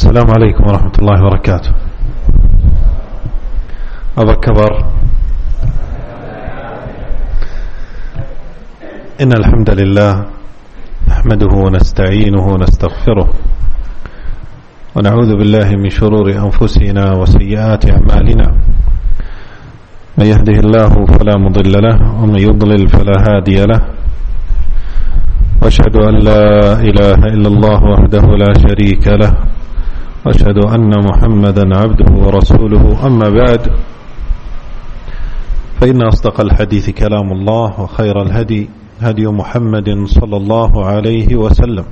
السلام عليكم ورحمة الله وبركاته. أبا كبر إن الحمد لله نحمده ونستعينه ونستغفره ونعوذ بالله من شرور أنفسنا وسيئات أعمالنا. من يهده الله فلا مضل له ومن يضلل فلا هادي له. وأشهد أن لا إله إلا الله وحده لا شريك له. واشهد أن محمدا عبده ورسوله. أما بعد فإن أصدق الحديث كلام الله وخير الهدي هدي محمد صلى الله عليه وسلم.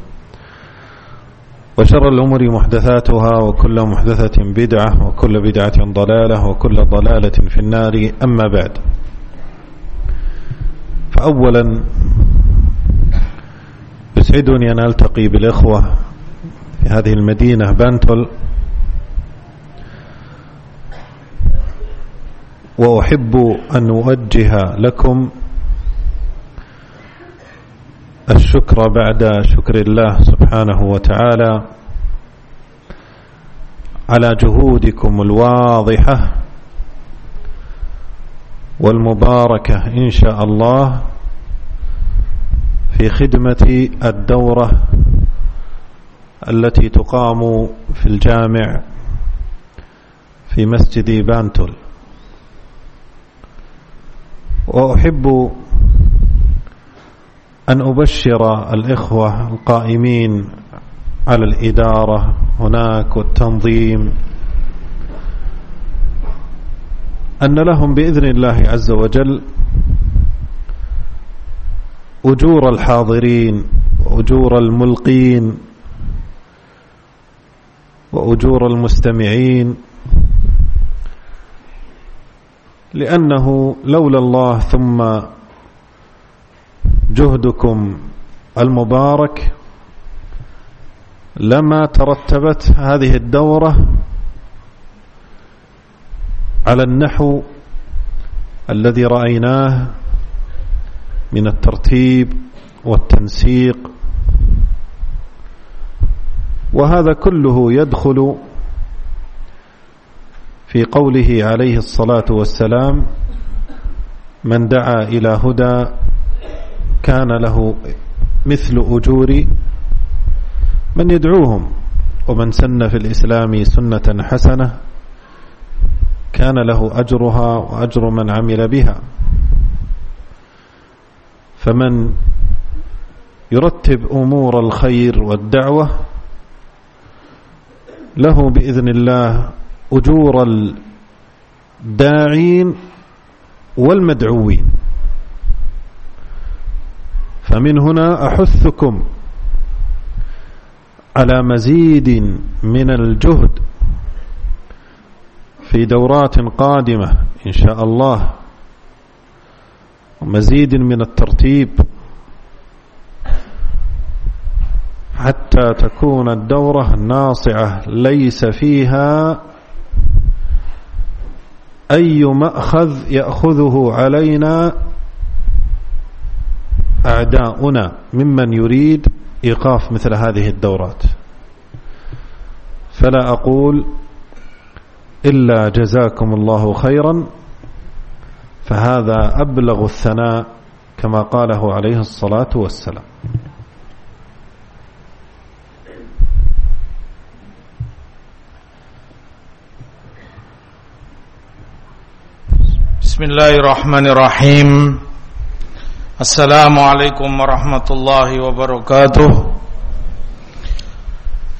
وشر الأمور محدثاتها وكل محدثة بدعة وكل بدعة ضلالة وكل ضلالة في النار. أما بعد فأولا يسعدني أن ألتقي بالإخوة في هذه المدينة بانتل وأحب أن أوجه لكم الشكر بعد شكر الله سبحانه وتعالى على جهودكم الواضحة والمباركة إن شاء الله في خدمة الدورة التي تقام في الجامع في مسجد بانتول. وأحب أن أبشر الإخوة القائمين على الإدارة. هناك والتنظيم أن لهم بإذن الله عز وجل أجور الحاضرين وأجور الملقين وأجور المستمعين لأنه لولا الله ثم جهدكم المبارك لما ترتبت هذه الدورة على النحو الذي رأيناه من الترتيب والتنسيق وهذا كله يدخل في قوله عليه الصلاة والسلام من دعا إلى هدى كان له مثل أجور من يدعوهم ومن سن في الإسلام سنة حسنة كان له أجرها وأجر من عمل بها. فمن يرتب أمور الخير والدعوة له بإذن الله أجور الداعين والمدعوين. فمن هنا أحثكم على مزيد من الجهد في دورات قادمة إن شاء الله ومزيد من الترتيب. حتى تكون الدورة ناصعة ليس فيها أي مأخذ يأخذه علينا أعداؤنا ممن يريد إيقاف مثل هذه الدورات. فلا أقول إلا جزاكم الله خيرا. فهذا أبلغ الثناء كما قاله عليه الصلاة والسلام. بسم الله الرحمن الرحيم السلام عليكم ورحمة الله وبركاته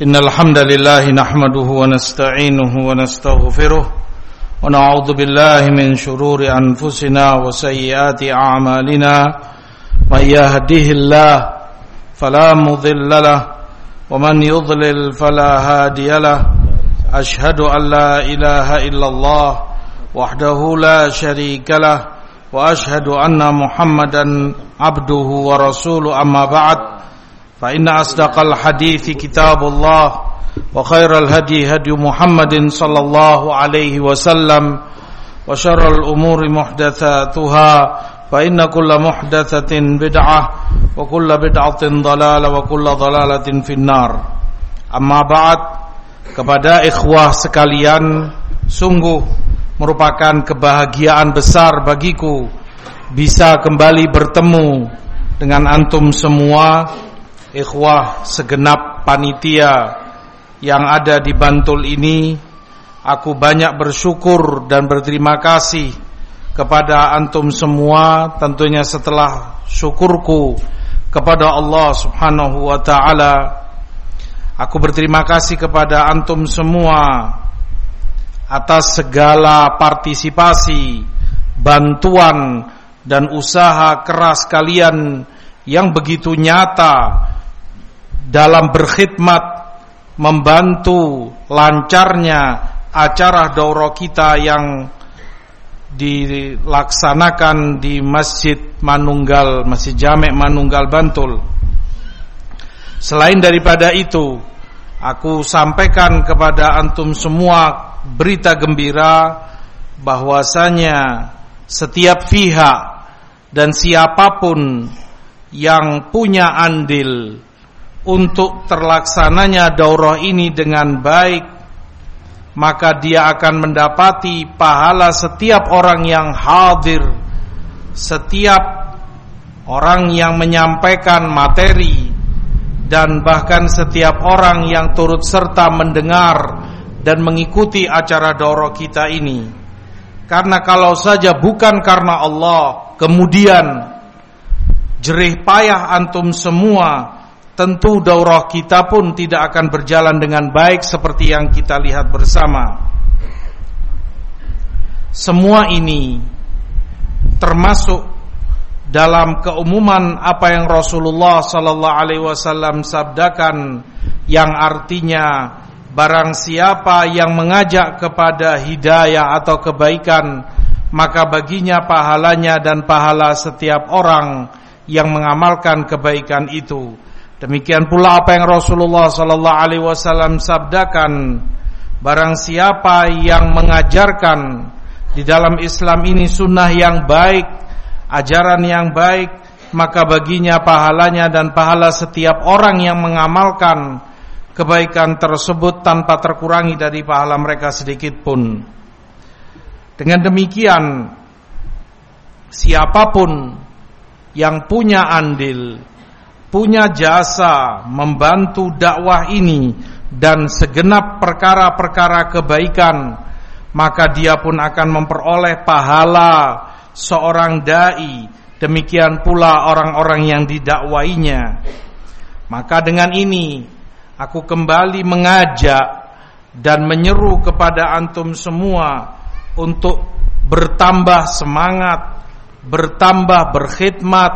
إن الحمد لله نحمده ونستعينه ونستغفره ونعوذ بالله من شرور أنفسنا وسيئات أعمالنا من يهده الله فلا مضل له ومن يضلل فلا هادي له أشهد أن لا إله إلا الله وحده لا شريك له وأشهد أن محمدا عبده ورسوله أما بعد فإن أصدق الحديث كتاب الله وخير الهدي هدي محمد صلى الله عليه وسلم وشر الأمور محدثاتها فإن كل محدثة بدعة وكل بدعة ضلالة وكل ضلالة في النار. أما بعد kepada ikhwah sekalian sungguh merupakan kebahagiaan besar bagiku bisa kembali bertemu dengan antum semua ikhwah segenap panitia yang ada di Bantul ini. Aku banyak bersyukur dan berterima kasih kepada antum semua tentunya setelah syukurku kepada Allah Subhanahu wa taala. Aku berterima kasih kepada antum semua atas segala partisipasi, bantuan dan usaha keras kalian yang begitu nyata dalam berkhidmat membantu lancarnya acara daurah kita yang dilaksanakan di Masjid Manunggal, Masjid Jamek Manunggal Bantul. Selain daripada itu, aku sampaikan kepada antum semua berita gembira bahwasanya setiap pihak dan siapa pun yang punya andil untuk terlaksananya daurah ini dengan baik maka dia akan mendapati pahala setiap orang yang hadir setiap orang yang menyampaikan materi dan bahkan setiap orang yang turut serta mendengar dan mengikuti acara doro kita ini. Karena kalau saja bukan karena Allah, kemudian jerih payah antum semua, tentu daurah kita pun tidak akan berjalan dengan baik seperti yang kita lihat bersama. Semua ini termasuk dalam keumuman apa yang Rasulullah sallallahu alaihi wasallam sabdakan yang artinya barang siapa yang mengajak kepada hidayah atau kebaikan maka baginya pahalanya dan pahala setiap orang yang mengamalkan kebaikan itu. Demikian pula apa yang Rasulullah sallallahu alaihi wasallam sabdakan barang siapa yang mengajarkan di dalam Islam ini sunnah yang baik ajaran yang baik maka baginya pahalanya dan pahala setiap orang yang mengamalkan kebaikan tersebut tanpa terkurangi dari pahala mereka sedikit pun. Dengan demikian siapa pun yang punya andil, punya jasa membantu dakwah ini dan segenap perkara-perkara kebaikan, maka dia pun akan memperoleh pahala seorang dai, demikian pula orang-orang yang didakwainya. Maka dengan ini aku kembali mengajak dan menyeru kepada antum semua untuk bertambah semangat, bertambah berkhidmat,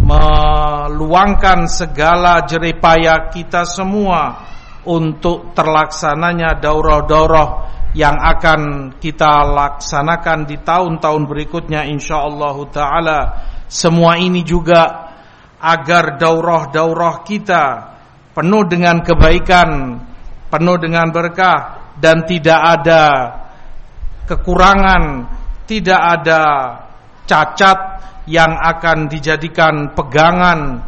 meluangkan segala jeripaya kita semua untuk terlaksananya daurah-daurah yang akan kita laksanakan di tahun-tahun berikutnya insyaallah taala. Semua ini juga agar daurah-daurah kita penuh dengan kebaikan, penuh dengan berkah dan tidak ada kekurangan, tidak ada cacat yang akan dijadikan pegangan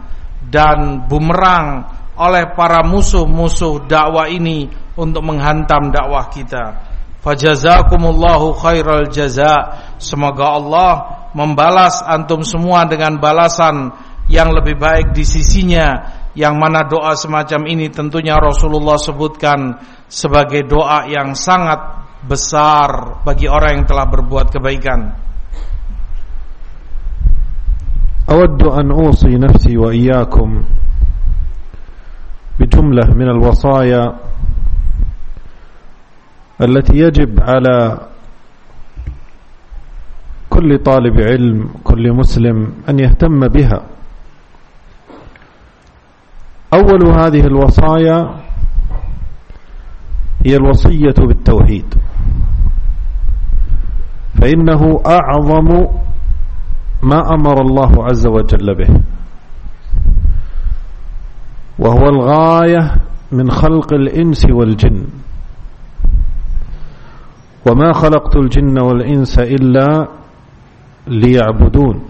dan bumerang oleh para musuh-musuh dakwah ini untuk menghantam dakwah kita. Fajazakumullahu khairal jaza. Semoga Allah membalas antum semua dengan balasan yang lebih baik di sisinya yang mana doa semacam ini tentunya Rasulullah sebutkan sebagai doa yang sangat besar bagi orang yang telah berbuat kebaikan. أود أن أوصي نفسي وإياكم بجملة من الوصايا التي يجب على كل طالب علم كل مسلم أن يهتم بها أول هذه الوصايا هي الوصية بالتوحيد. فإنه أعظم ما أمر الله عز وجل به. وهو الغاية من خلق الإنس والجن. وما خلقت الجن والإنس إلا ليعبدون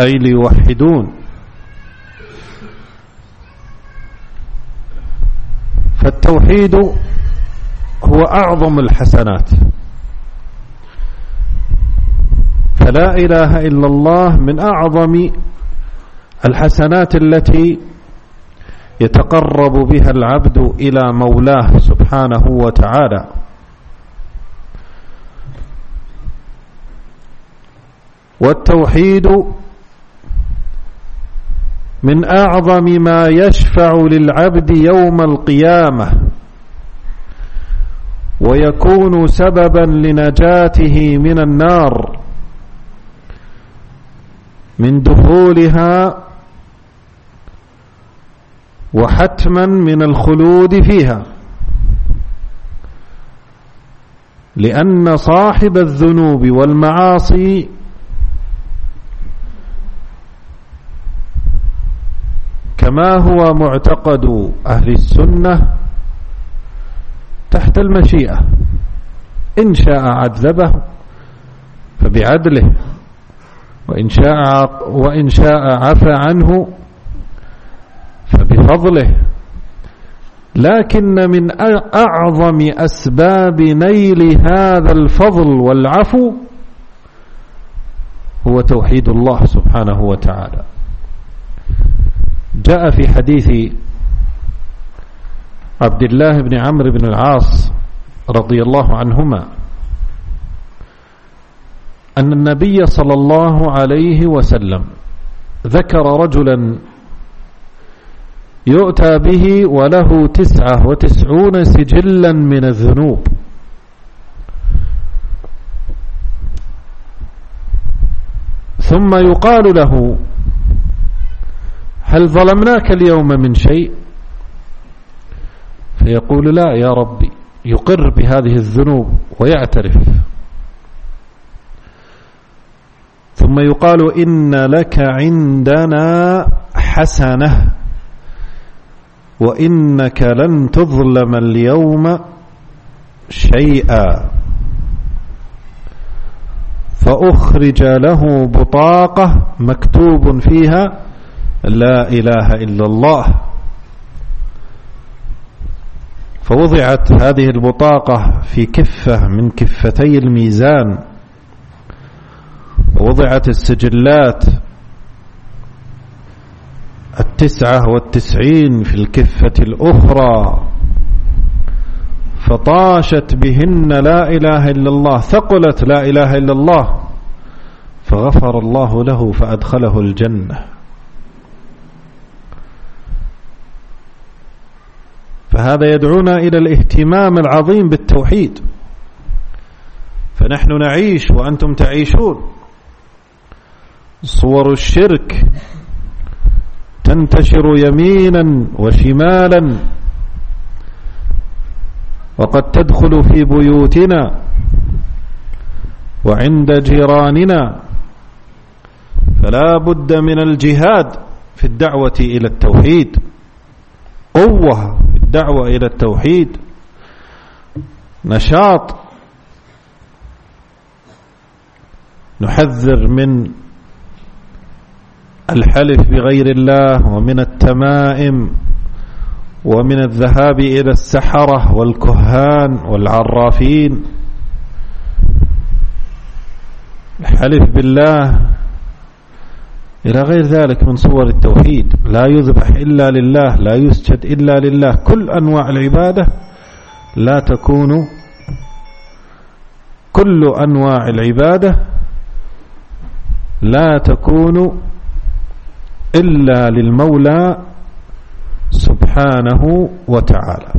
أي ليوحدون. فالتوحيد هو أعظم الحسنات. فلا إله إلا الله من أعظم الحسنات التي يتقرب بها العبد إلى مولاه سبحانه وتعالى. والتوحيد من أعظم ما يشفع للعبد يوم القيامة ويكون سببا لنجاته من النار من دخولها وحتما من الخلود فيها. لأن صاحب الذنوب والمعاصي كما هو معتقد أهل السنة تحت المشيئة؟ إن شاء عذبه فبعدله وإن شاء, وإن شاء عفى عنه فبفضله. لكن من أعظم أسباب نيل هذا الفضل والعفو هو توحيد الله سبحانه وتعالى. جاء في حديث عبد الله بن عمرو بن العاص رضي الله عنهما أن النبي صلى الله عليه وسلم ذكر رجلا يؤتى به وله تسعة وتسعون سجلا من الذنوب. ثم يقال له هل ظلمناك اليوم من شيء؟ فيقول لا يا ربي يقر بهذه الذنوب ويعترف. ثم يقال إن لك عندنا حسنة وإنك لن تظلم اليوم شيئا. فأخرج له بطاقة مكتوب فيها لا إله إلا الله. فوضعت هذه البطاقة في كفة من كفتي الميزان. ووضعت السجلات التسعة والتسعين في الكفة الأخرى. فطاشت بهن لا إله إلا الله ثقلت لا إله إلا الله. فغفر الله له فأدخله الجنة. فهذا يدعونا إلى الاهتمام العظيم بالتوحيد. فنحن نعيش وأنتم تعيشون. صور الشرك تنتشر يمينا وشمالا. وقد تدخل في بيوتنا وعند جيراننا. فلا بد من الجهاد في الدعوة إلى التوحيد. قوة الدعوة إلى التوحيد. نشاط. نحذر من الحلف بغير الله ومن التمائم ومن الذهاب إلى السحرة والكهان والعرافين. الحلف بالله إلى غير ذلك من صور التوحيد. لا يذبح إلا لله لا يسجد إلا لله. كل أنواع العبادة لا تكون كل أنواع العبادة لا تكون إلا للمولى سبحانه وتعالى.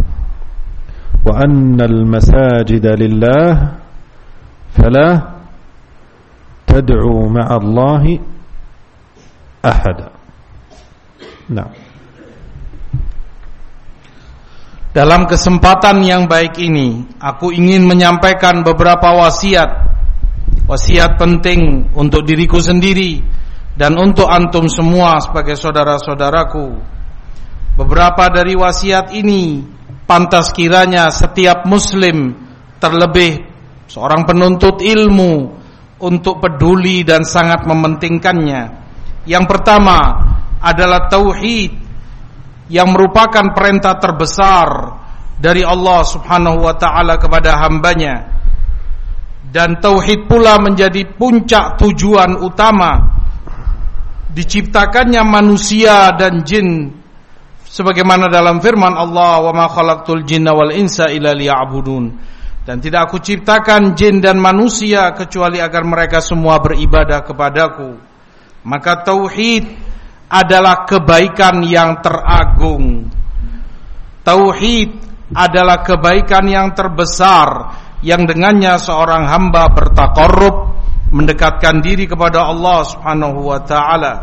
وأن المساجد لله فلا تدعو مع الله ahada. Nah. Dalam kesempatan yang baik ini, aku ingin menyampaikan beberapa wasiat. Wasiat penting untuk diriku sendiri dan untuk antum semua sebagai saudara-saudaraku. Beberapa dari wasiat ini pantas kiranya setiap muslim terlebih seorang penuntut ilmu untuk peduli dan sangat mementingkannya. Yang pertama adalah tauhid yang merupakan perintah terbesar dari Allah Subhanahu wa taala kepada hambanya. Dan tauhid pula menjadi puncak tujuan utama diciptakannya manusia dan jin sebagaimana dalam firman Allah wa ma khalaqtul jinna wal insa illa liya'budun. Dan tidak aku ciptakan jin dan manusia kecuali agar mereka semua beribadah kepadaku maka tauhid adalah kebaikan yang teragung tauhid adalah kebaikan yang terbesar yang dengannya seorang hamba bertakarrub mendekatkan diri kepada Allah Subhanahu wa taala.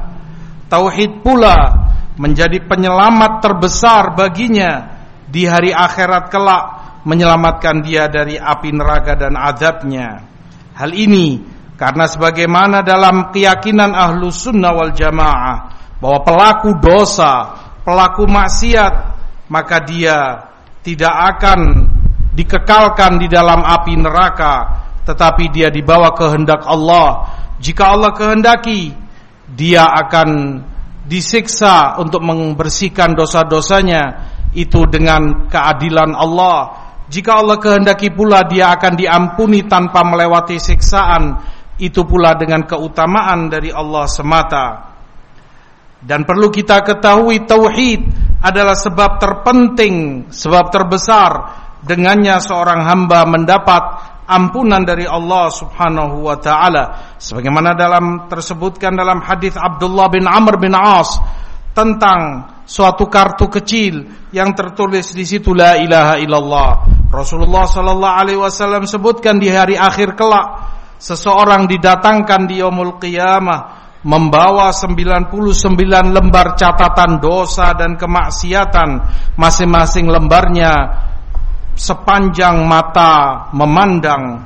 Tauhid pula menjadi penyelamat terbesar baginya di hari akhirat kelak menyelamatkan dia dari api neraka dan azabnya. Hal ini karena sebagaimana dalam keyakinan ahlu sunnah wal jamaah bahwa pelaku dosa, pelaku maksiat maka dia tidak akan dikekalkan di dalam api neraka tetapi dia dibawa kehendak Allah. Jika Allah kehendaki dia akan disiksa untuk membersihkan dosa-dosanya itu dengan keadilan Allah. Jika Allah kehendaki pula dia akan diampuni tanpa melewati siksaan itu pula dengan keutamaan dari Allah semata. Dan perlu kita ketahui tauhid adalah sebab terpenting, sebab terbesar dengannya seorang hamba mendapat ampunan dari Allah Subhanahu wa taala. Sebagaimana dalam tersebutkan dalam hadis Abdullah bin Amr bin As tentang suatu kartu kecil yang tertulis di situ la ilaha illallah. Rasulullah sallallahu alaihi wasallam sebutkan di hari akhir kelak seseorang didatangkan di yaumul qiyamah membawa 99 lembar catatan dosa dan kemaksiatan masing-masing lembarnya sepanjang mata memandang.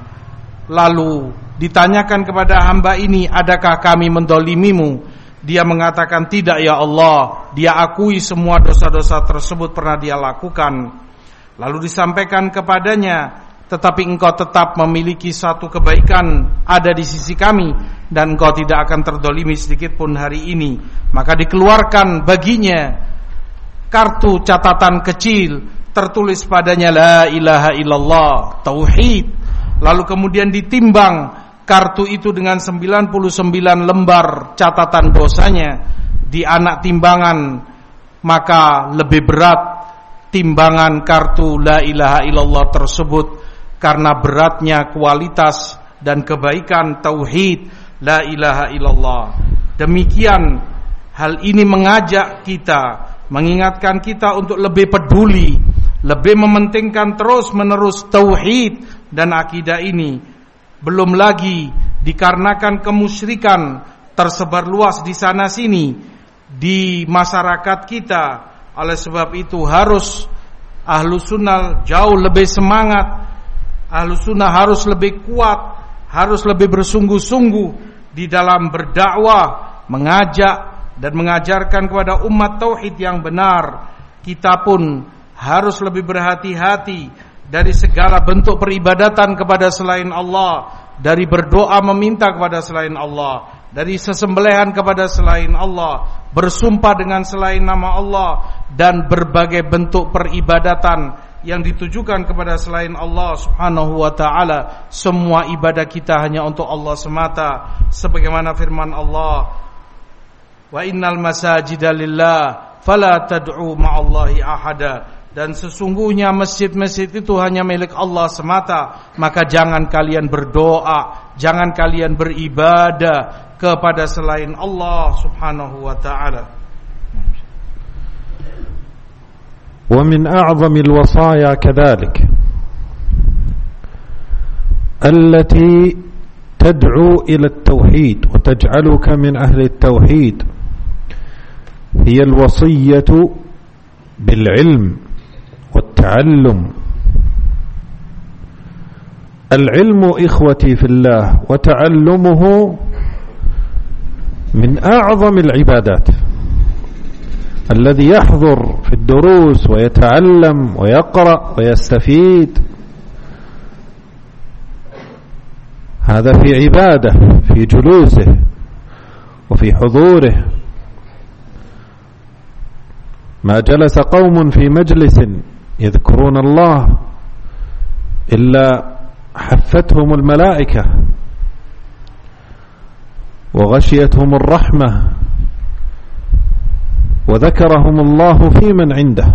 Lalu ditanyakan kepada hamba ini adakah kami mendolimimu? Dia mengatakan tidak ya Allah. Dia akui semua dosa-dosa tersebut pernah dia lakukan. Lalu disampaikan kepadanya tetapi engkau tetap memiliki satu kebaikan ada di sisi kami dan engkau tidak akan terdolimi sedikit pun hari ini. Maka dikeluarkan baginya kartu catatan kecil tertulis padanya la ilaha illallah tauhid. Lalu kemudian ditimbang kartu itu dengan 99 lembar catatan dosanya di anak timbangan. Maka lebih berat timbangan kartu la ilaha illallah tersebut karena beratnya kualitas dan kebaikan tauhid la ilaha illallah. Demikian hal ini mengajak kita, mengingatkan kita untuk lebih peduli, lebih mementingkan terus-menerus tauhid dan akidah ini. Belum lagi dikarenakan kemusyrikan tersebar luas di sana sini di masyarakat kita. Oleh sebab itu harus ahlu sunnah jauh lebih semangat ahlu sunnah harus lebih kuat, harus lebih bersungguh-sungguh di dalam berdakwah, mengajak dan mengajarkan kepada umat tauhid yang benar. Kita pun harus lebih berhati-hati dari segala bentuk peribadatan kepada selain Allah, dari berdoa meminta kepada selain Allah, dari sesembelihan kepada selain Allah, bersumpah dengan selain nama Allah dan berbagai bentuk peribadatan yang ditujukan kepada selain Allah Subhanahu wa taala semua ibadah kita hanya untuk Allah semata. Sebagaimana firman Allah wa innal masajida lillah fala tad'u ma'allahi ahada. Dan sesungguhnya masjid-masjid itu hanya milik Allah semata. Maka jangan kalian berdoa jangan kalian beribadah kepada selain Allah Subhanahu wa taala ومن أعظم الوصايا كذلك التي تدعو إلى التوحيد وتجعلك من أهل التوحيد هي الوصية بالعلم والتعلم. العلم إخوتي في الله وتعلمه من أعظم العبادات. الذي يحضر في الدروس ويتعلم ويقرأ ويستفيد. هذا في عبادة في جلوسه وفي حضوره. ما جلس قوم في مجلس يذكرون الله إلا حفتهم الملائكة وغشيتهم الرحمة. وذكرهم الله في من عنده.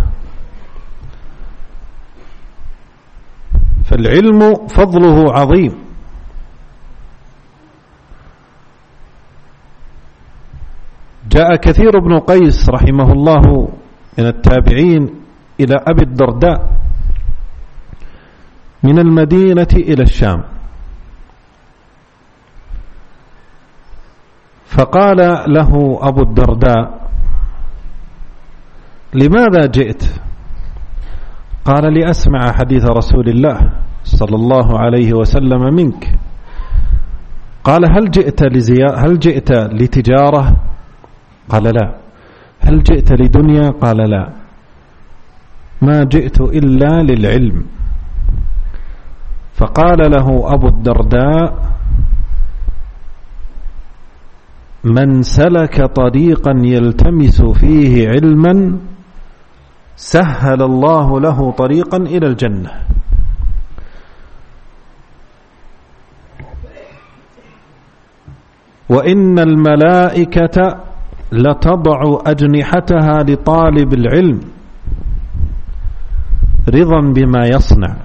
فالعلم فضله عظيم. جاء كثير بن قيس رحمه الله من التابعين إلى أبي الدرداء من المدينة إلى الشام. فقال له أبو الدرداء لماذا جئت؟ قال لأسمع حديث رسول الله صلى الله عليه وسلم منك. قال هل جئت لزيا هل جئت لتجارة؟ قال لا. هل جئت لدنيا؟ قال لا. ما جئت إلا للعلم. فقال له أبو الدرداء من سلك طريقا يلتمس فيه علما سهل الله له طريقا إلى الجنة. وإن الملائكة لتضع أجنحتها لطالب العلم رضا بما يصنع.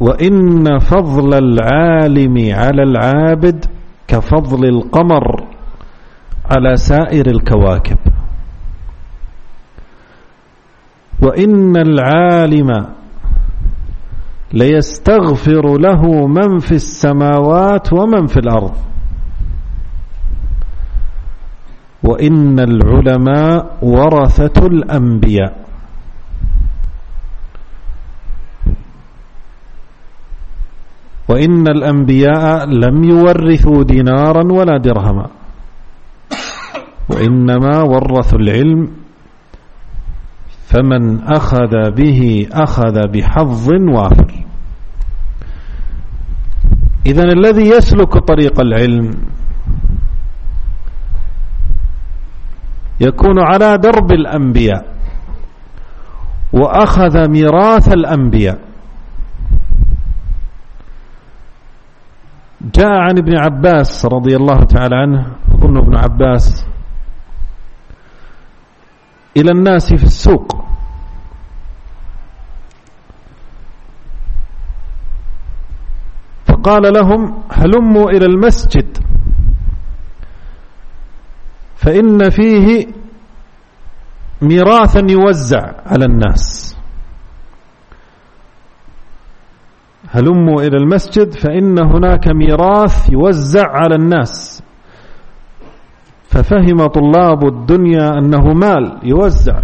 وإن فضل العالم على العابد كفضل القمر على سائر الكواكب. وإن العالم ليستغفر له من في السماوات ومن في الأرض. وإن العلماء ورثة الأنبياء. وإن الأنبياء لم يورثوا دينارا ولا درهما. وإنما ورثوا العلم فمن أخذ به أخذ بحظ وافر. إذا الذي يسلك طريق العلم يكون على درب الأنبياء وأخذ ميراث الأنبياء. جاء عن ابن عباس رضي الله تعالى عنه أظن ابن عباس إلى الناس في السوق. فقال لهم هلموا إلى المسجد. فإن فيه ميراثا يوزع على الناس. هلموا إلى المسجد فإن هناك ميراث يوزع على الناس. ففهم طلاب الدنيا أنه مال يوزع؟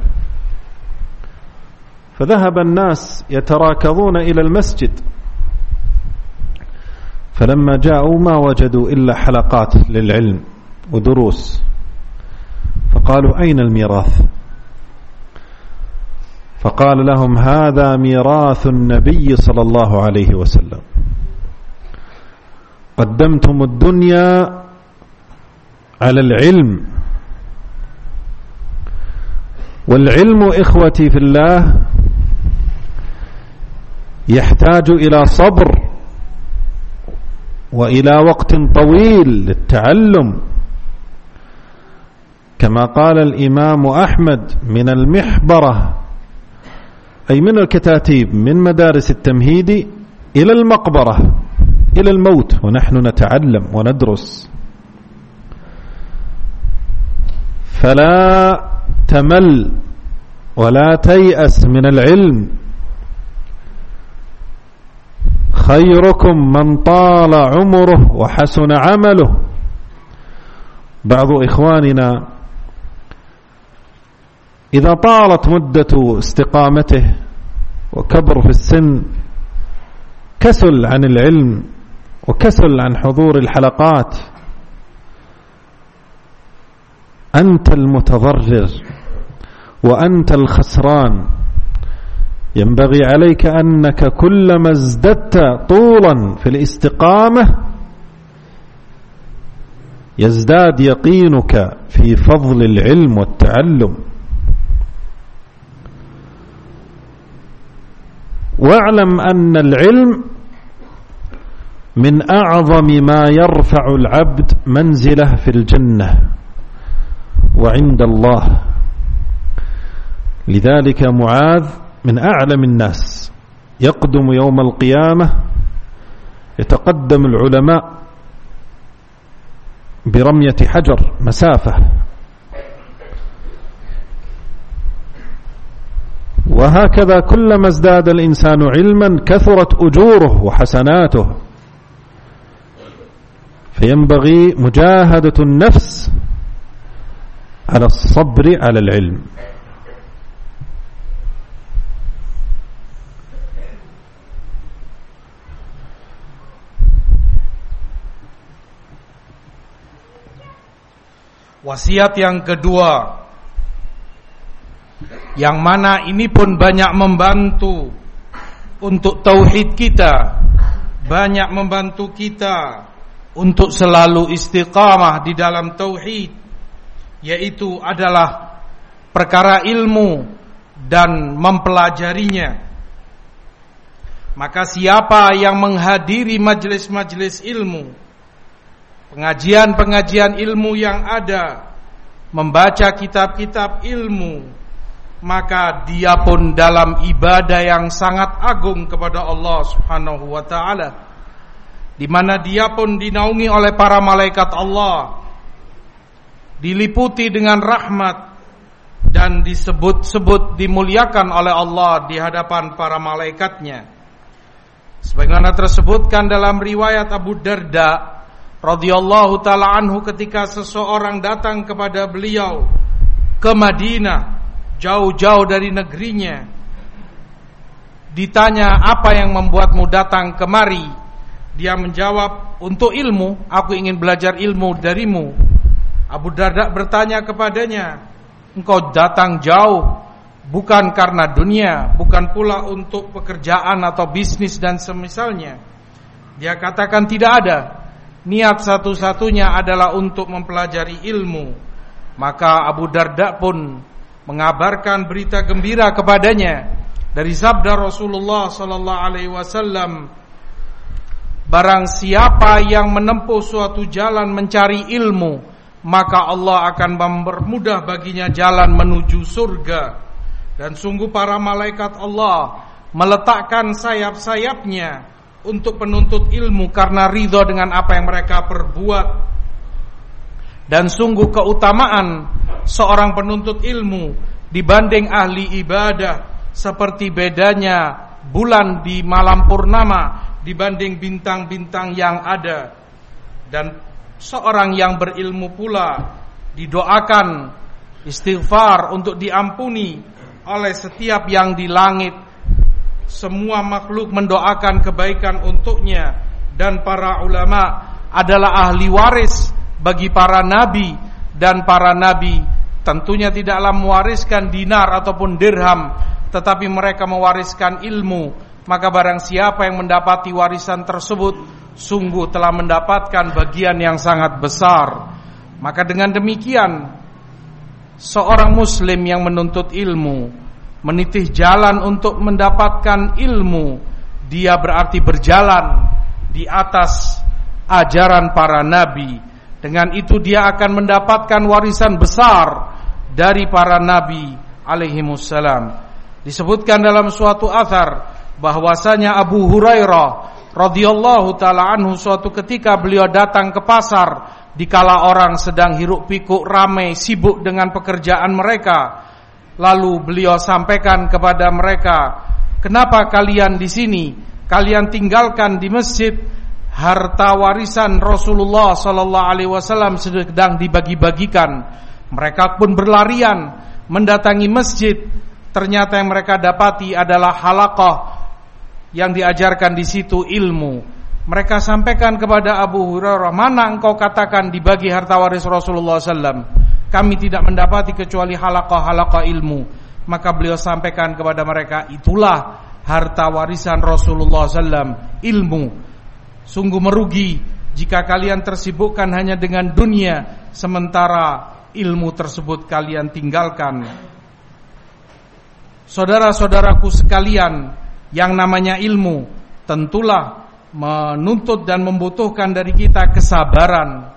فذهب الناس يتراكضون إلى المسجد. فلما جاءوا ما وجدوا إلا حلقات للعلم ودروس. فقالوا أين الميراث؟ فقال لهم هذا ميراث النبي صلى الله عليه وسلم. قدمتم الدنيا على العلم. والعلم إخوتي في الله يحتاج إلى صبر وإلى وقت طويل للتعلم. كما قال الإمام أحمد من المحبرة أي من الكتاتيب من مدارس التمهيد إلى المقبرة إلى الموت ونحن نتعلم وندرس. فلا تمل ولا تيأس من العلم. خيركم من طال عمره وحسن عمله. بعض إخواننا إذا طالت مدة استقامته وكبر في السن كسل عن العلم وكسل عن حضور الحلقات أنت المتضرر وأنت الخسران. ينبغي عليك أنك كلما ازددت طولا في الاستقامة يزداد يقينك في فضل العلم والتعلم. واعلم أن العلم من أعظم ما يرفع العبد منزله في الجنة. وعند الله. لذلك معاذ من أعلم الناس. يقدم يوم القيامة يتقدم العلماء برمية حجر مسافة. وهكذا كلما ازداد الإنسان علما كثرت أجوره وحسناته. فينبغي مجاهدة النفس على الصبر على العلم Wasiat yang kedua Yang mana ini pun banyak membantu Untuk tauhid kita Banyak membantu kita Untuk selalu istiqamah di dalam tauhid Yaitu adalah Perkara ilmu Dan mempelajarinya Maka siapa yang menghadiri majlis-majlis ilmu pengajian-pengajian ilmu yang ada, membaca kitab-kitab ilmu, maka dia pun dalam ibadah yang sangat agung kepada Allah Subhanahu wa taala. Di mana dia pun dinaungi oleh para malaikat Allah, diliputi dengan rahmat dan disebut-sebut dimuliakan oleh Allah di hadapan para malaikatnya. Sebagaimana tersebutkan dalam riwayat Abu Darda radhiyallahu taala anhu ketika seseorang datang kepada beliau ke Madinah jauh-jauh dari negerinya ditanya apa yang membuatmu datang kemari dia menjawab untuk ilmu aku ingin belajar ilmu darimu Abu Darda bertanya kepadanya engkau datang jauh bukan karena dunia bukan pula untuk pekerjaan atau bisnis dan semisalnya. Dia katakan tidak ada. Niat satu-satunya adalah untuk mempelajari ilmu. Maka Abu Darda pun mengabarkan berita gembira kepadanya. Dari sabda Rasulullah sallallahu alaihi wasallam barang siapa yang menempuh suatu jalan mencari ilmu maka Allah akan mempermudah baginya jalan menuju surga. Dan sungguh para malaikat Allah meletakkan sayap-sayapnya untuk penuntut ilmu karena ridho dengan apa yang mereka perbuat. Dan sungguh keutamaan seorang penuntut ilmu dibanding ahli ibadah seperti bedanya bulan di malam purnama dibanding bintang-bintang yang ada. Dan seorang yang berilmu pula didoakan istighfar untuk diampuni oleh setiap yang di langit. Semua makhluk mendoakan kebaikan untuknya. Dan para ulama adalah ahli waris bagi para nabi. Dan para nabi tentunya tidaklah mewariskan dinar ataupun dirham. Tetapi mereka mewariskan ilmu maka barang siapa yang mendapati warisan tersebut sungguh telah mendapatkan bagian yang sangat besar maka dengan demikian seorang muslim yang menuntut ilmu menitih jalan untuk mendapatkan ilmu, dia berarti berjalan di atas ajaran para nabi. Dengan itu dia akan mendapatkan warisan besar dari para nabi alaihi Disebutkan dalam suatu athar bahwasanya Abu Hurairah radhiyallahu taala anhu suatu ketika beliau datang ke pasar dikala orang sedang hiruk pikuk ramai sibuk dengan pekerjaan mereka Lalu beliau sampaikan kepada mereka, "Kenapa kalian di sini? Kalian tinggalkan di masjid harta warisan Rasulullah sallallahu alaihi wasallam sedang dibagi-bagikan." Mereka pun berlarian mendatangi masjid. Ternyata yang mereka dapati adalah halaqah yang diajarkan di situ ilmu. Mereka sampaikan kepada Abu Hurairah, "Mana engkau katakan dibagi harta waris Rasulullah sallallahu kami tidak mendapati kecuali halaqah-halaqah ilmu. Maka beliau sampaikan kepada mereka, itulah harta warisan Rasulullah SAW, ilmu. Sungguh merugi jika kalian tersibukkan hanya dengan dunia, sementara ilmu tersebut kalian tinggalkan. Saudara-saudaraku sekalian, yang namanya ilmu tentulah menuntut dan membutuhkan dari kita kesabaran,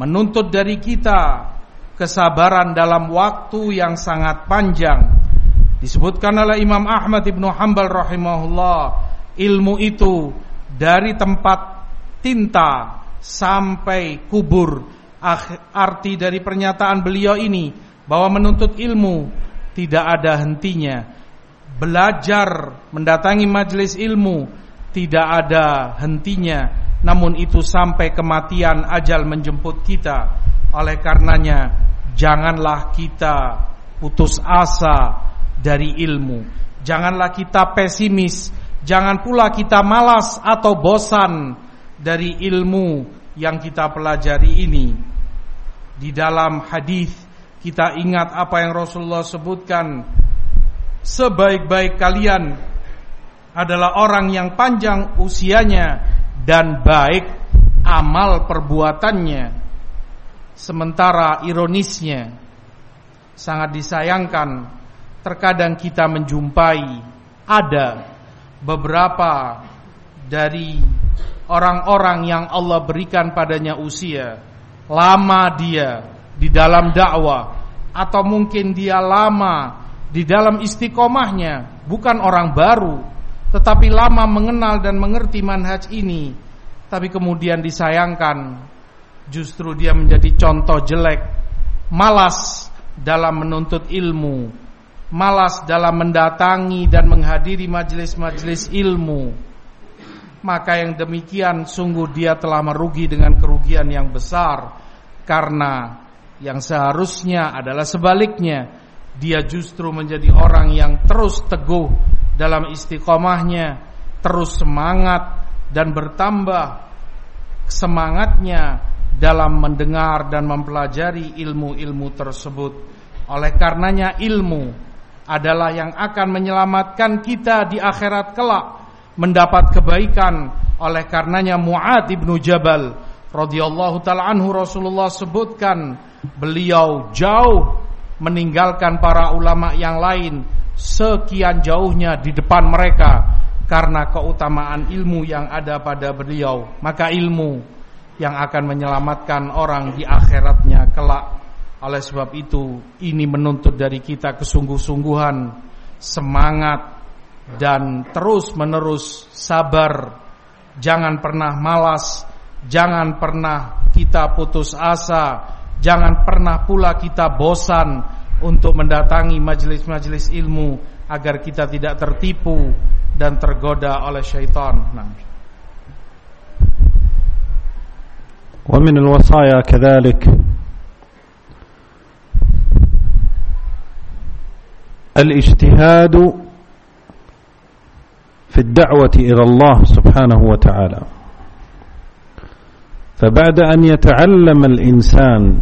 menuntut dari kita kesabaran dalam waktu yang sangat panjang. Disebutkan oleh Imam Ahmad Ibnu Hanbal rahimahullah, ilmu itu dari tempat tinta sampai kubur. Arti dari pernyataan beliau ini bahwa menuntut ilmu tidak ada hentinya. Belajar mendatangi majelis ilmu tidak ada hentinya. Namun itu sampai kematian ajal menjemput kita. Oleh karenanya janganlah kita putus asa dari ilmu. Janganlah kita pesimis, jangan pula kita malas atau bosan dari ilmu yang kita pelajari ini. Di dalam hadis kita ingat apa yang Rasulullah sebutkan, sebaik-baik kalian adalah orang yang panjang usianya dan baik amal perbuatannya. Sementara ironisnya sangat disayangkan terkadang kita menjumpai ada beberapa dari orang-orang yang Allah berikan padanya usia lama dia di dalam dakwah atau mungkin dia lama di dalam istiqomahnya bukan orang baru tetapi lama mengenal dan mengerti manhaj ini. Tapi kemudian disayangkan justru dia menjadi contoh jelek malas dalam menuntut ilmu malas dalam mendatangi dan menghadiri majelis-majelis ilmu. Maka yang demikian sungguh dia telah merugi dengan kerugian yang besar karena yang seharusnya adalah sebaliknya dia justru menjadi orang yang terus teguh dalam istiqomahnya terus semangat dan bertambah semangatnya dalam mendengar dan mempelajari ilmu-ilmu tersebut. Oleh karenanya ilmu adalah yang akan menyelamatkan kita di akhirat kelak mendapat kebaikan. Oleh karenanya Muad ibnu Jabal radhiyallahu taala anhu Rasulullah sebutkan beliau jauh meninggalkan para ulama yang lain sekian jauhnya di depan mereka karena keutamaan ilmu yang ada pada beliau. Maka ilmu yang akan menyelamatkan orang di akhiratnya kelak. Oleh sebab itu ini menuntut dari kita kesungguh-sungguhan semangat dan terus menerus sabar. Jangan pernah malas jangan pernah kita putus asa jangan pernah pula kita bosan untuk mendatangi majelis-majelis ilmu agar kita tidak tertipu dan tergoda oleh syaitan nah. ومن الوصايا كذلك الاجتهاد في الدعوة إلى الله سبحانه وتعالى فبعد أن يتعلم الإنسان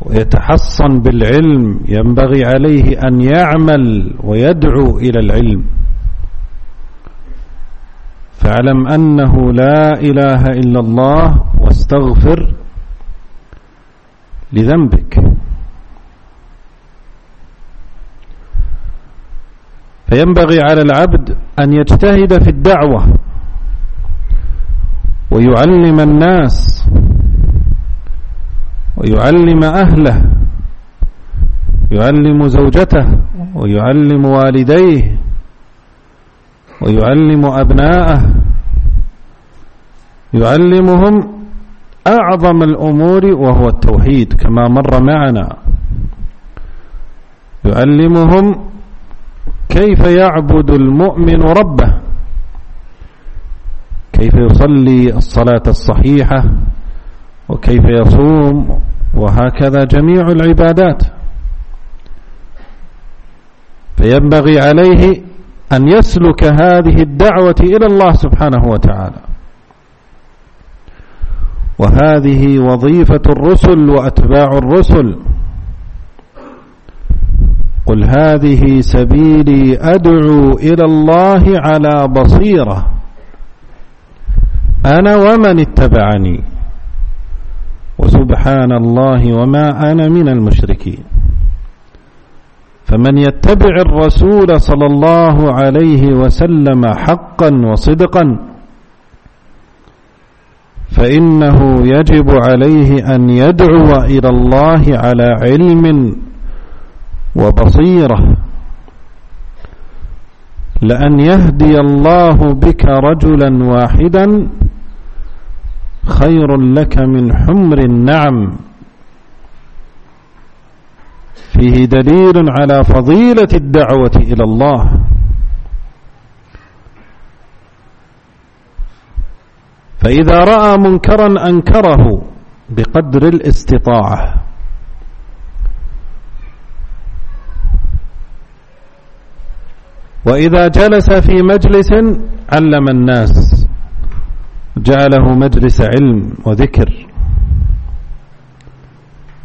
ويتحصن بالعلم ينبغي عليه أن يعمل ويدعو إلى العلم. فاعلم أنه لا إله إلا الله واستغفر لذنبك. فينبغي على العبد أن يجتهد في الدعوة ويعلم الناس ويعلم أهله يعلم زوجته ويعلم والديه ويعلم أبناءه يعلمهم أعظم الأمور وهو التوحيد كما مر معنا. يعلمهم كيف يعبد المؤمن ربه كيف يصلي الصلاة الصحيحة وكيف يصوم وهكذا جميع العبادات. فينبغي عليه أن يسلك هذه الدعوة إلى الله سبحانه وتعالى. وهذه وظيفة الرسل وأتباع الرسل. قل هذه سبيلي أدعو إلى الله على بصيرة. أنا ومن اتبعني. وسبحان الله وما أنا من المشركين. فمن يتبع الرسول صلى الله عليه وسلم حقا وصدقا فإنه يجب عليه أن يدعو إلى الله على علم وبصيرة لأن يهدي الله بك رجلا واحدا خير لك من حمر النعم. فيه دليل على فضيلة الدعوة إلى الله. فإذا رأى منكرا أنكره بقدر الاستطاعة. وإذا جلس في مجلس علم الناس. جعله مجلس علم وذكر.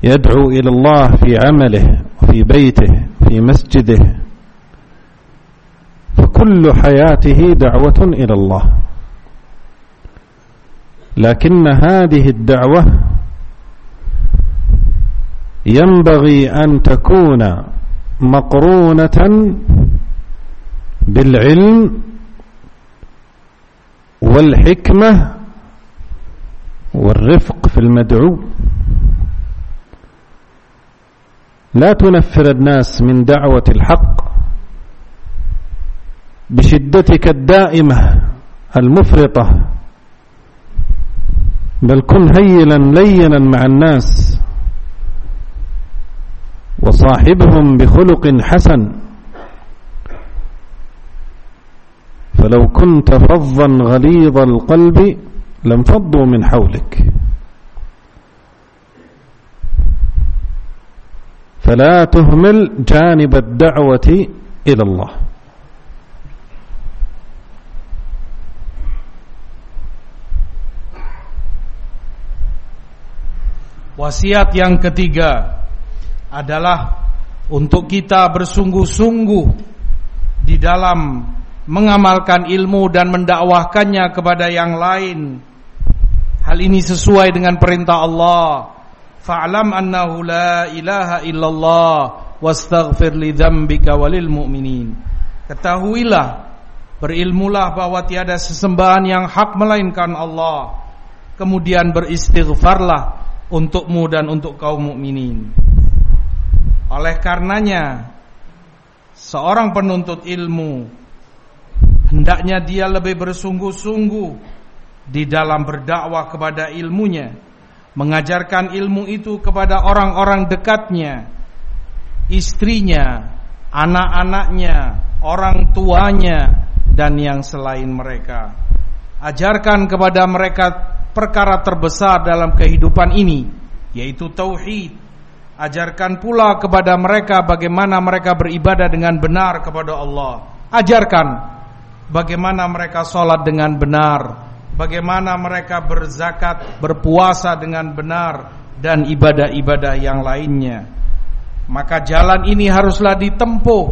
يدعو إلى الله في عمله وفي بيته في مسجده. فكل حياته دعوة إلى الله. لكن هذه الدعوة ينبغي أن تكون مقرونة بالعلم والحكمة والرفق في المدعو. لا تنفر الناس من دعوة الحق بشدتك الدائمة المفرطة بل كن هيلا لينا مع الناس وصاحبهم بخلق حسن. فلو كنت فظا غليظ القلب لانفضوا من حولك. فلا تهمل جانب الدعوة إلى الله. Wasiat yang ketiga adalah untuk kita bersungguh-sungguh di dalam mengamalkan ilmu dan mendakwahkannya kepada yang lain. Hal ini sesuai dengan perintah Allah. Fa'lam annahu la ilaha illallah wastaghfir li dzambika walil mu'minin. Ketahuilah, berilmulah bahwa tiada sesembahan yang hak melainkan Allah. Kemudian beristighfarlah untukmu dan untuk kaum mukminin. Oleh karenanya seorang penuntut ilmu hendaknya dia lebih bersungguh-sungguh di dalam berdakwah kepada ilmunya, mengajarkan ilmu itu kepada orang-orang dekatnya, istrinya, anak-anaknya, orang tuanya dan yang selain mereka. Ajarkan kepada mereka perkara terbesar dalam kehidupan ini yaitu tauhid. Ajarkan pula kepada mereka bagaimana mereka beribadah dengan benar kepada Allah. Ajarkan bagaimana mereka sholat dengan benar, bagaimana mereka berzakat, berpuasa dengan benar? Dan ibadah-ibadah yang lainnya. Maka jalan ini haruslah ditempuh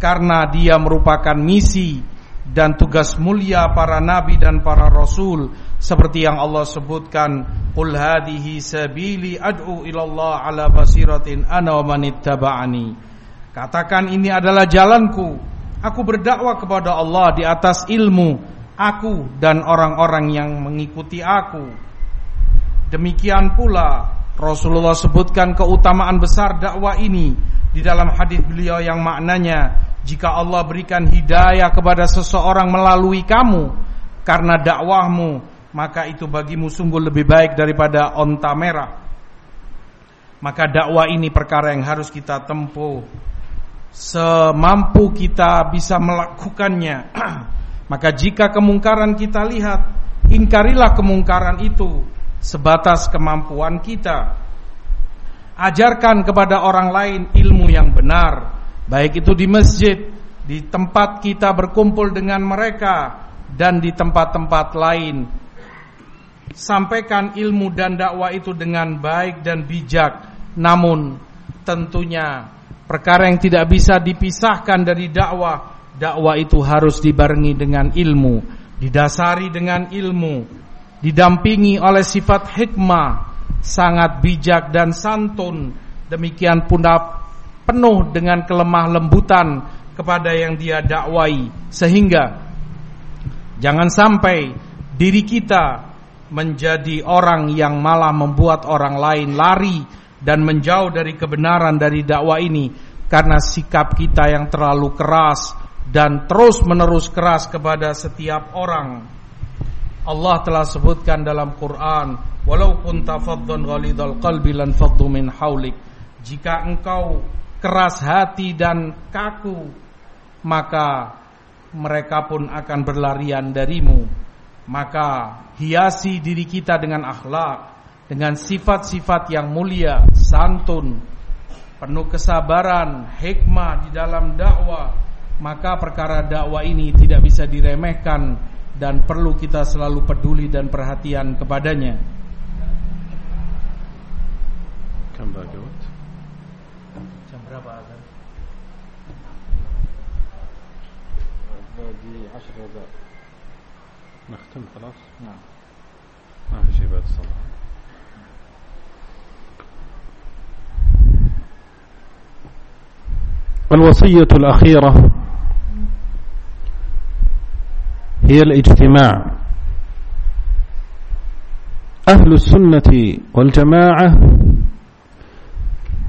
karena dia merupakan misi dan tugas mulia para nabi dan para rasul. Seperti yang Allah sebutkan qul hadhihi sabili ad'u ila Allah ala basiratin ana wa manittaba'ani katakan ini adalah jalanku aku berdakwah kepada Allah di atas ilmu aku dan orang-orang yang mengikuti aku demikian pula Rasulullah sebutkan keutamaan besar dakwah ini di dalam hadis beliau yang maknanya jika Allah berikan hidayah kepada seseorang melalui kamu karena dakwahmu maka itu bagimu sungguh lebih baik daripada onta merah. Maka dakwah ini perkara yang harus kita tempuh semampu kita bisa melakukannya. maka jika kemungkaran kita lihat, ingkarilah kemungkaran itu sebatas kemampuan kita. Ajarkan kepada orang lain ilmu yang benar, baik itu di masjid, di tempat kita berkumpul dengan mereka dan di tempat-tempat lain sampaikan ilmu dan dakwah itu dengan baik dan bijak. Namun tentunya perkara yang tidak bisa dipisahkan dari dakwah, dakwah itu harus dibarengi dengan ilmu, didasari dengan ilmu, didampingi oleh sifat hikmah, sangat bijak dan santun. Demikian pula penuh dengan kelemah lembutan kepada yang dia dakwai sehingga jangan sampai diri kita menjadi orang yang malah membuat orang lain lari dan menjauh dari kebenaran dari dakwah ini karena sikap kita yang terlalu keras dan terus menerus keras kepada setiap orang. Allah telah sebutkan dalam Quran, "Walau kunta faddan ghalidhal qalbi lan min haulik." Jika engkau keras hati dan kaku, maka mereka pun akan berlarian darimu. Maka hiasi diri kita dengan akhlak, dengan sifat-sifat yang mulia, santun, penuh kesabaran, hikmah di dalam dakwah, maka perkara dakwah ini tidak bisa diremehkan dan perlu kita selalu peduli dan perhatian kepadanya. Jam berapa azan? باقي عشر دقائق نختم خلاص؟ نعم ما في شيء بعد الصلاة الوصية الأخيرة هي الاجتماع. أهل السنة والجماعة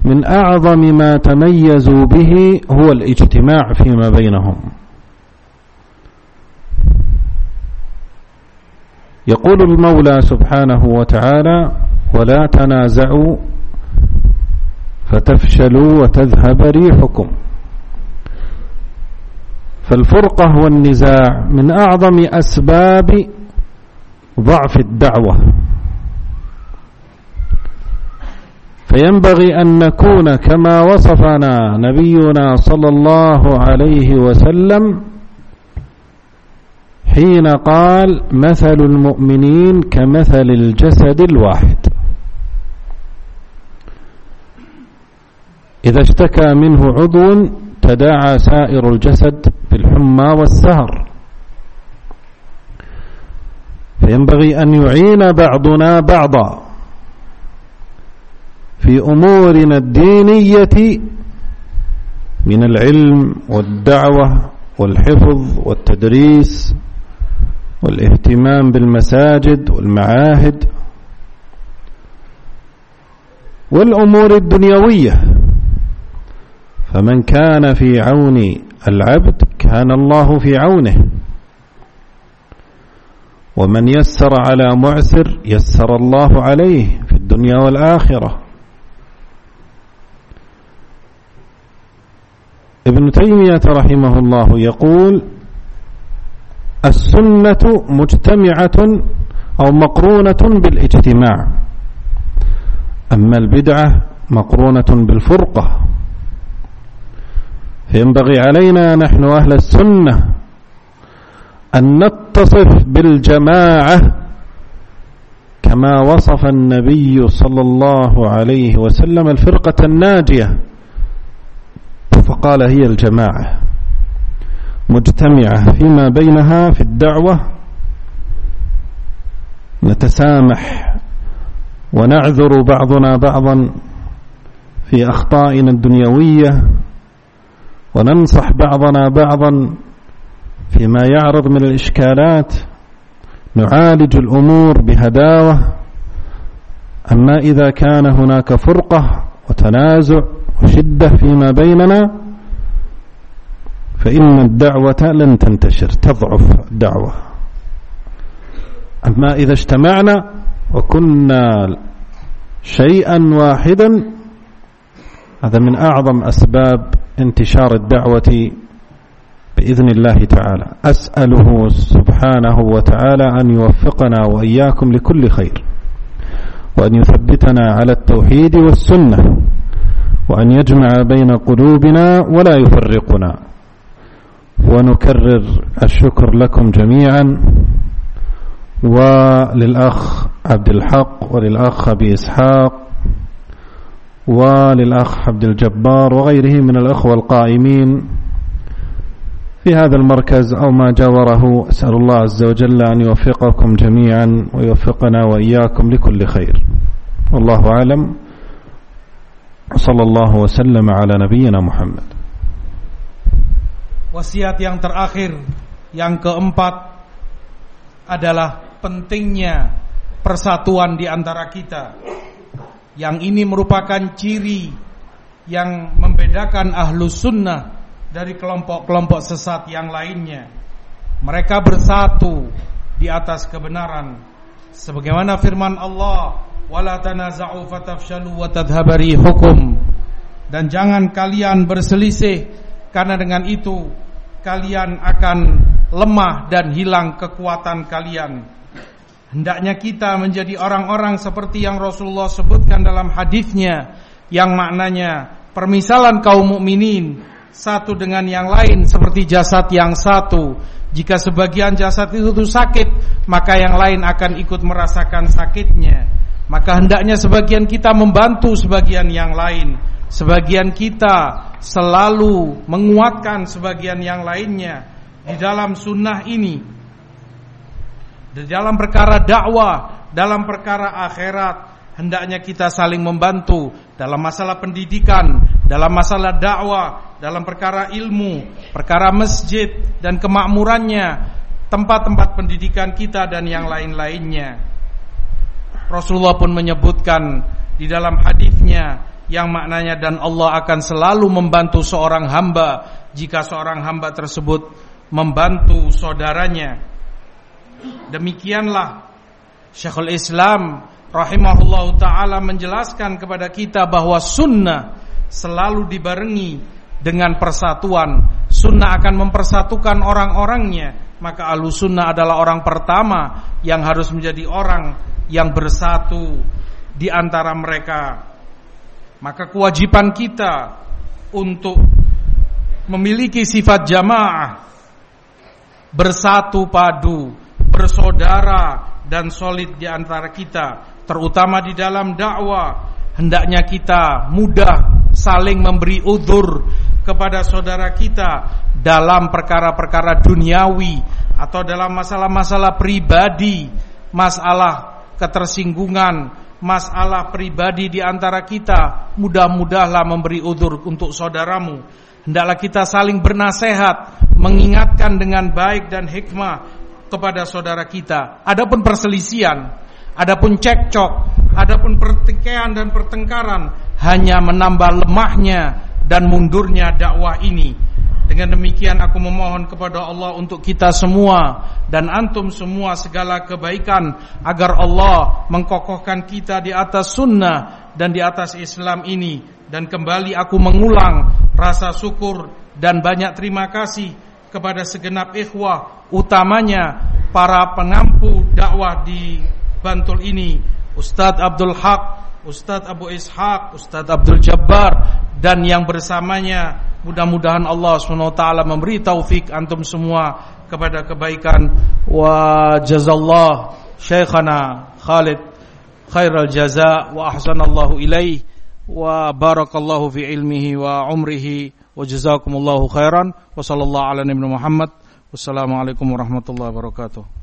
من أعظم ما تميزوا به هو الاجتماع فيما بينهم. يقول المولى سبحانه وتعالى ولا تنازعوا فتفشلوا وتذهب ريحكم. فالفرقة والنزاع من أعظم أسباب ضعف الدعوة. فينبغي أن نكون كما وصفنا نبينا صلى الله عليه وسلم حين قال مثل المؤمنين كمثل الجسد الواحد. إذا اشتكى منه عضو تداعى سائر الجسد بالحمى والسهر. فينبغي أن يعين بعضنا بعضا في أمورنا الدينية من العلم والدعوة والحفظ والتدريس والاهتمام بالمساجد والمعاهد والأمور الدنيوية. فمن كان في عون العبد كان الله في عونه. ومن يسر على معسر يسر الله عليه في الدنيا والآخرة. ابن تيمية رحمه الله يقول السنة مجتمعة أو مقرونة بالاجتماع. أما البدعة مقرونة بالفرقة. فينبغي علينا نحن أهل السنة أن نتصف بالجماعة كما وصف النبي صلى الله عليه وسلم الفرقة الناجية. فقال هي الجماعة مجتمعة فيما بينها في الدعوة. نتسامح ونعذر بعضنا بعضا في أخطائنا الدنيوية. وننصح بعضنا بعضا فيما يعرض من الإشكالات نعالج الأمور بهداوة. أما إذا كان هناك فرقة وتنازع وشدة فيما بيننا فإن الدعوة لن تنتشر تضعف الدعوة. أما إذا اجتمعنا وكنا شيئا واحدا هذا من أعظم أسباب انتشار الدعوة بإذن الله تعالى. أسأله سبحانه وتعالى أن يوفقنا وإياكم لكل خير وأن يثبتنا على التوحيد والسنة وأن يجمع بين قلوبنا ولا يفرقنا. ونكرر الشكر لكم جميعا وللأخ عبد الحق وللأخ أبي إسحاق وللأخ عبد الجبار وغيره من الأخوة القائمين في هذا المركز أو ما جاوره أسأل الله عز وجل أن يوفقكم جميعا ويوفقنا وإياكم لكل خير. والله أعلم. صلى الله وسلم على نبينا محمد. Wasiat yang terakhir. Yang keempat adalah pentingnya persatuan di antara kita. Yang ini merupakan ciri yang membedakan ahlu sunnah dari kelompok-kelompok sesat yang lainnya. Mereka bersatu di atas kebenaran. Sebagaimana firman Allah, "Wala tanaza'u fatafshalu wa tadhhabari hukum." Dan jangan kalian berselisih karena dengan itu kalian akan lemah dan hilang kekuatan kalian. Hendaknya kita menjadi orang-orang seperti yang Rasulullah sebutkan dalam hadisnya yang maknanya permisalan kaum mukminin satu dengan yang lain seperti jasad yang satu. Jika sebagian jasad itu sakit, maka yang lain akan ikut merasakan sakitnya. Maka hendaknya sebagian kita membantu sebagian yang lain. Sebagian kita selalu menguatkan sebagian yang lainnya di dalam sunnah ini. Dalam perkara dakwah, dalam perkara akhirat, hendaknya kita saling membantu dalam masalah pendidikan, dalam masalah dakwah, dalam perkara ilmu, perkara masjid dan kemakmurannya, tempat-tempat pendidikan kita dan yang lain-lainnya. Rasulullah pun menyebutkan di dalam hadisnya yang maknanya dan Allah akan selalu membantu seorang hamba jika seorang hamba tersebut membantu saudaranya. Demikianlah Syekhul Islam rahimahullah taala menjelaskan kepada kita bahwa sunnah selalu dibarengi dengan persatuan. Sunnah akan mempersatukan orang-orangnya. Maka alu sunnah adalah orang pertama yang harus menjadi orang yang bersatu di antara mereka. Maka kewajiban kita untuk memiliki sifat jamaah bersatu padu, bersaudara dan solid di antara kita, terutama di dalam dakwah. Hendaknya kita mudah saling memberi udur kepada saudara kita dalam perkara-perkara duniawi atau dalam masalah-masalah pribadi, masalah ketersinggungan, masalah pribadi di antara kita, mudah-mudahlah memberi udur untuk saudaramu. Hendaklah kita saling bernasehat, mengingatkan dengan baik dan hikmah kepada saudara kita. Adapun perselisihan, adapun cekcok, adapun pertikaian dan pertengkaran hanya menambah lemahnya dan mundurnya dakwah ini. Dengan demikian aku memohon kepada Allah untuk kita semua dan antum semua segala kebaikan agar Allah mengkokohkan kita di atas sunnah dan di atas Islam ini dan kembali aku mengulang rasa syukur dan banyak terima kasih kepada segenap ikhwah utamanya para pengampu dakwah di Bantul ini. Ustadz Abdul Haq, Ustadz Abu Ishaq, Ustadz Abdul Jabbar dan yang bersamanya. Mudah-mudahan Allah SWT memberi taufik antum semua kepada kebaikan. Wa jazallah syekhana Khalid khairal jaza wa ahsanallahu ilaih wa barakallahu fi ilmihi wa umrihi wa jazakumullahu khairan. Wa sallallahu ala nabi Muhammad. Wassalamualaikum warahmatullahi wabarakatuh